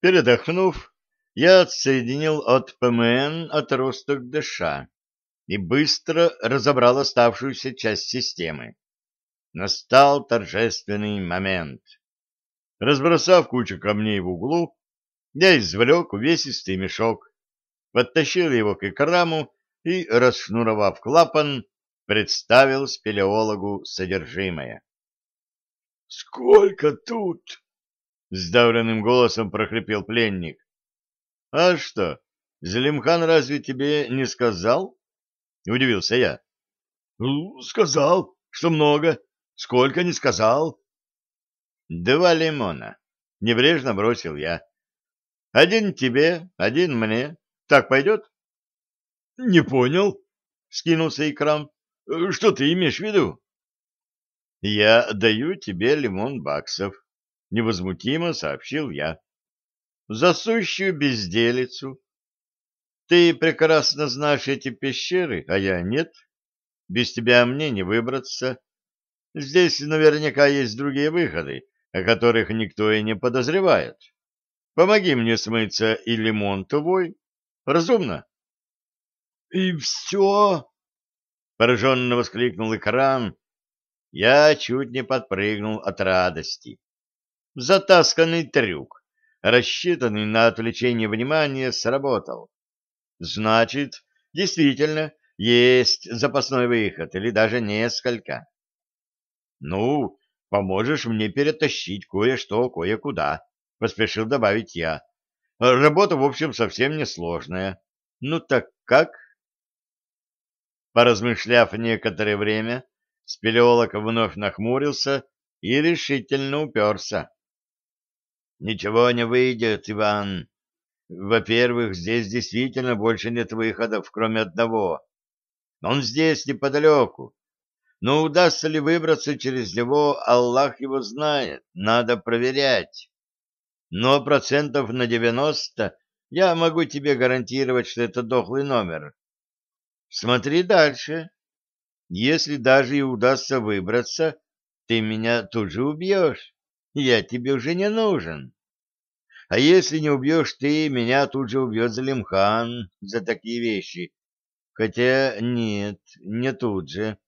Передохнув, я отсоединил от ПМН отросток ДШ и быстро разобрал оставшуюся часть системы. Настал торжественный момент. Разбросав кучу камней в углу, я извлек увесистый мешок, подтащил его к экраму и, расшнуровав клапан, представил спелеологу содержимое. — Сколько тут? — сдавленным голосом прохрипел пленник. — А что, Зелимхан разве тебе не сказал? — удивился я. — Сказал, что много. Сколько не сказал. — Два лимона. Небрежно бросил я. — Один тебе, один мне. Так пойдет? — Не понял, — скинулся Икрам. — Что ты имеешь в виду? — Я даю тебе лимон баксов, — невозмутимо сообщил я. — За сущую безделицу. Ты прекрасно знаешь эти пещеры, а я нет. Без тебя мне не выбраться. Здесь наверняка есть другие выходы, о которых никто и не подозревает. Помоги мне смыться, и лимон твой. Разумно? — И все? — пораженно воскликнул экран. Я чуть не подпрыгнул от радости. Затасканный трюк, рассчитанный на отвлечение внимания, сработал. Значит, действительно, есть запасной выход, или даже несколько. Ну, поможешь мне перетащить кое-что кое-куда, поспешил добавить я. Работа, в общем, совсем несложная. Ну так как? Поразмышляв некоторое время, спелеолог вновь нахмурился и решительно уперся. Ничего не выйдет, Иван. Во-первых, здесь действительно больше нет выходов, кроме одного. Он здесь, неподалеку, но удастся ли выбраться через него, Аллах его знает, надо проверять. Но процентов на девяносто я могу тебе гарантировать, что это дохлый номер. Смотри дальше. Если даже и удастся выбраться, ты меня тут же убьешь. Я тебе уже не нужен. А если не убьешь ты, меня тут же убьет Залимхан за такие вещи. Хотя нет, не тут же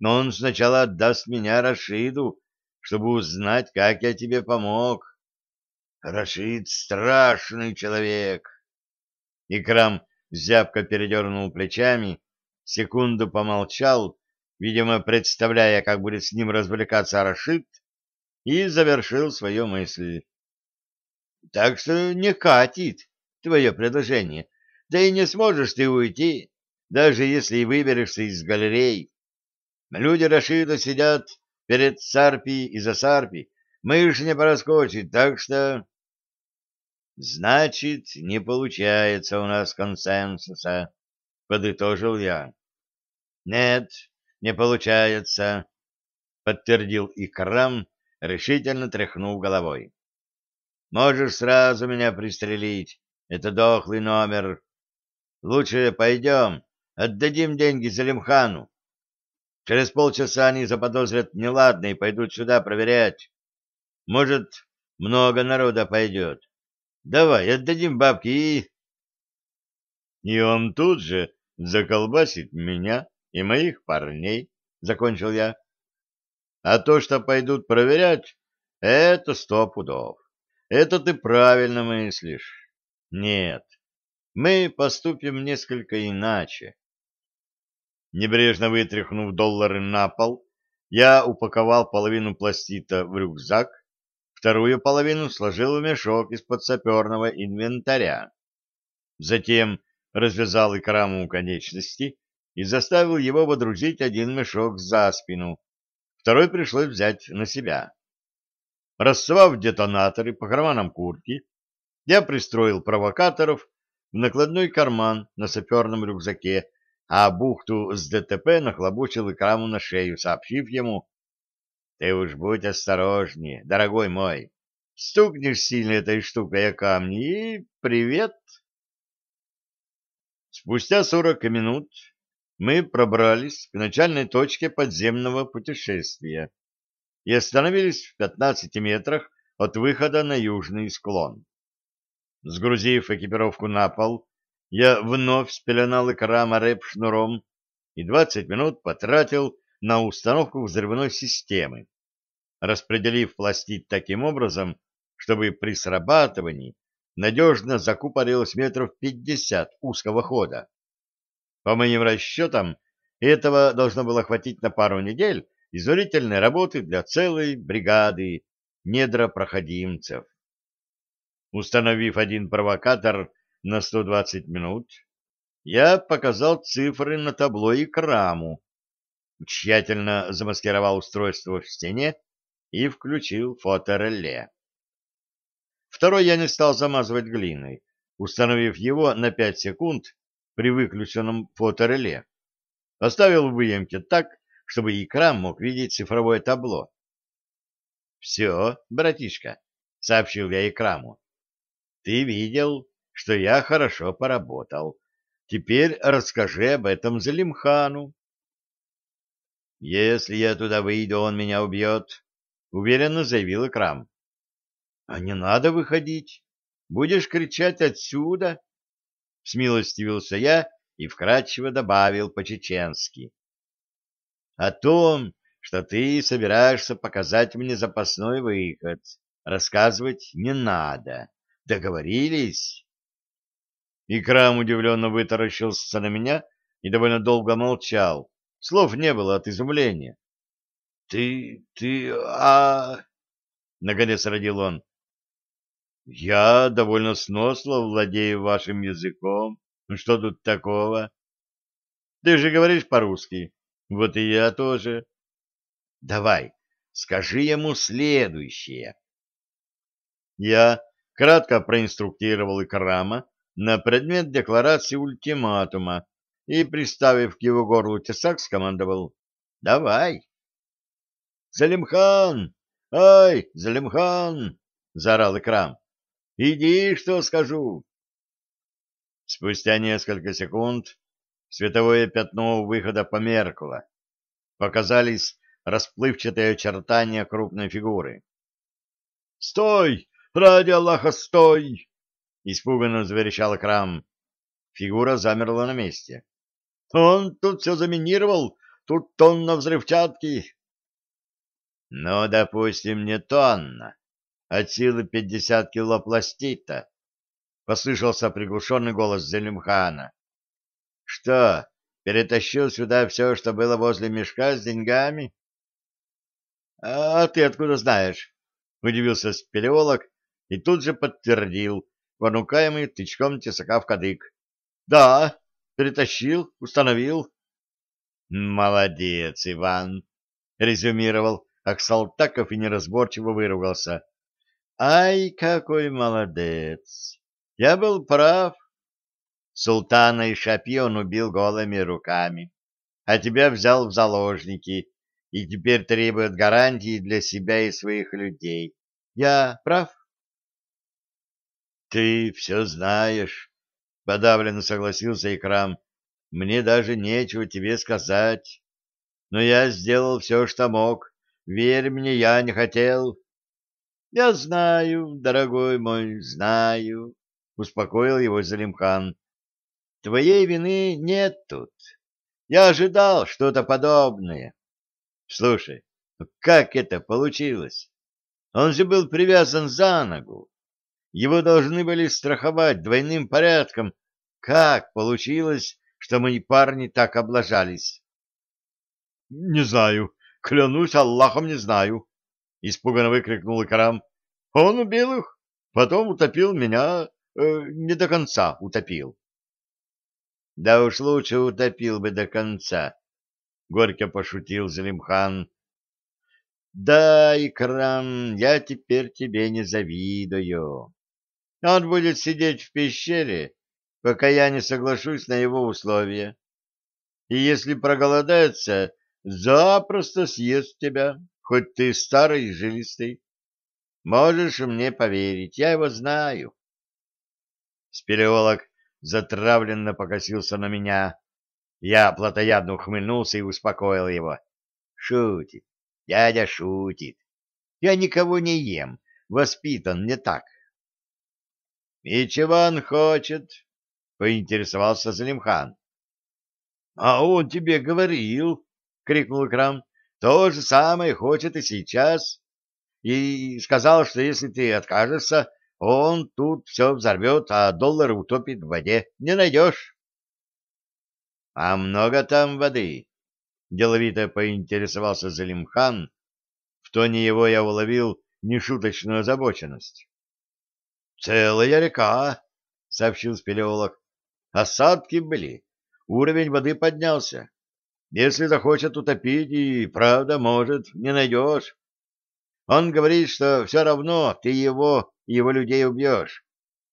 но он сначала отдаст меня Рашиду, чтобы узнать, как я тебе помог. Рашид — страшный человек. Икрам зябко передернул плечами, секунду помолчал, видимо, представляя, как будет с ним развлекаться Рашид, и завершил свою мысль. — Так что не катит твое предложение, да и не сможешь ты уйти, даже если и выберешься из галерей. Люди Рашида сидят перед Сарпи и за Сарпи. Мышь не проскочит, так что... Значит, не получается у нас консенсуса, подытожил я. Нет, не получается, подтвердил Икрам, решительно тряхнув головой. Можешь сразу меня пристрелить, это дохлый номер. Лучше пойдем, отдадим деньги Залимхану. Через полчаса они заподозрят неладное и пойдут сюда проверять. Может, много народа пойдет. Давай, отдадим бабки и... И он тут же заколбасит меня и моих парней, — закончил я. А то, что пойдут проверять, это сто пудов. Это ты правильно мыслишь. Нет, мы поступим несколько иначе. Небрежно вытряхнув доллары на пол, я упаковал половину пластита в рюкзак, вторую половину сложил в мешок из-под саперного инвентаря. Затем развязал икраму конечности и заставил его водрузить один мешок за спину, второй пришлось взять на себя. Рассовав детонаторы по карманам куртки, я пристроил провокаторов в накладной карман на саперном рюкзаке а бухту с ДТП нахлобучил Икраму на шею, сообщив ему, «Ты уж будь осторожнее, дорогой мой, стукнешь сильно этой штукой о камни и привет!» Спустя сорок минут мы пробрались к начальной точке подземного путешествия и остановились в пятнадцати метрах от выхода на южный склон. Сгрузив экипировку на пол, я вновь спеленал экрама рэп шнуром и 20 минут потратил на установку взрывной системы, распределив пластид таким образом, чтобы при срабатывании надежно закупорилось метров 50 узкого хода. По моим расчетам, этого должно было хватить на пару недель изумительной работы для целой бригады недропроходимцев. Установив один провокатор на 120 минут, я показал цифры на табло и краму, тщательно замаскировал устройство в стене и включил фотореле. Второй я не стал замазывать глиной, установив его на 5 секунд при выключенном фотореле. Оставил в выемке так, чтобы экран мог видеть цифровое табло. «Все, братишка», — сообщил я экраму. «Ты видел, что я хорошо поработал. Теперь расскажи об этом Залимхану». «Если я туда выйду, он меня убьет», — уверенно заявил экрам. — А не надо выходить. Будешь кричать отсюда. Смилостивился я и вкратчиво добавил по-чеченски. — О том, что ты собираешься показать мне запасной выход, рассказывать не надо. Договорились? Икрам удивленно вытаращился на меня и довольно долго молчал. Слов не было от изумления. — Ты... ты... а... — наконец родил он. Я довольно сносно владею вашим языком. Ну что тут такого? Ты же говоришь по-русски. Вот и я тоже. Давай, скажи ему следующее. Я кратко проинструктировал Икрама на предмет декларации ультиматума и, приставив к его горлу тесак, скомандовал «Давай!» «Залимхан! Ай, Залимхан!» — заорал Икрам. Иди, что скажу. Спустя несколько секунд световое пятно у выхода померкло. Показались расплывчатые очертания крупной фигуры. «Стой! Ради Аллаха, стой!» — испуганно заверещал Крам. Фигура замерла на месте. «Он тут все заминировал, тут тонна взрывчатки». «Ну, допустим, не тонна, от силы пятьдесят кило пластита, — послышался приглушенный голос Зелимхана. — Что, перетащил сюда все, что было возле мешка с деньгами? — А ты откуда знаешь? — удивился спелеолог и тут же подтвердил, понукаемый тычком тесака в кадык. — Да, перетащил, установил. — Молодец, Иван, — резюмировал Аксалтаков и неразборчиво выругался. Ай, какой молодец! Я был прав. Султана и Шапи он убил голыми руками, а тебя взял в заложники и теперь требует гарантии для себя и своих людей. Я прав? Ты все знаешь, — подавленно согласился Икрам. Мне даже нечего тебе сказать. Но я сделал все, что мог. Верь мне, я не хотел. — Я знаю, дорогой мой, знаю, — успокоил его Залимхан. — Твоей вины нет тут. Я ожидал что-то подобное. Слушай, ну как это получилось? Он же был привязан за ногу. Его должны были страховать двойным порядком. Как получилось, что мои парни так облажались? — Не знаю. Клянусь Аллахом, не знаю. — испуганно выкрикнул Икрам. — Он убил их, потом утопил меня, э, не до конца утопил. — Да уж лучше утопил бы до конца, — горько пошутил Залимхан. — Да, Икрам, я теперь тебе не завидую. Он будет сидеть в пещере, пока я не соглашусь на его условия. И если проголодается, запросто съест тебя хоть ты старый и жилистый. Можешь мне поверить, я его знаю. Спелеолог затравленно покосился на меня. Я плотоядно ухмыльнулся и успокоил его. Шутит, дядя шутит. Я никого не ем, воспитан не так. — И чего он хочет? — поинтересовался Залимхан. — А он тебе говорил, — крикнул Крам, — то же самое хочет и сейчас. И сказал, что если ты откажешься, он тут все взорвет, а доллары утопит в воде. Не найдешь. — А много там воды? — деловито поинтересовался Залимхан. В тоне его я уловил нешуточную озабоченность. — Целая река, — сообщил спелеолог. — Осадки были, уровень воды поднялся. Если захочет утопить, и правда, может, не найдешь. Он говорит, что все равно ты его и его людей убьешь.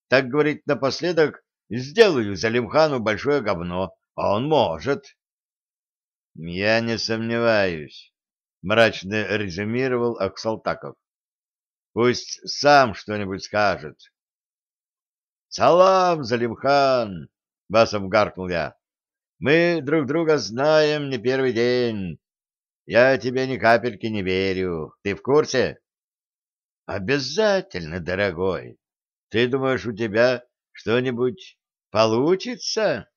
Так, говорит, напоследок сделаю Залимхану большое говно, а он может. — Я не сомневаюсь, — мрачно резюмировал Аксалтаков. — Пусть сам что-нибудь скажет. — Салам, Залимхан! — басом гаркнул я. — Мы друг друга знаем не первый день. Я тебе ни капельки не верю. Ты в курсе? Обязательно, дорогой. Ты думаешь, у тебя что-нибудь получится?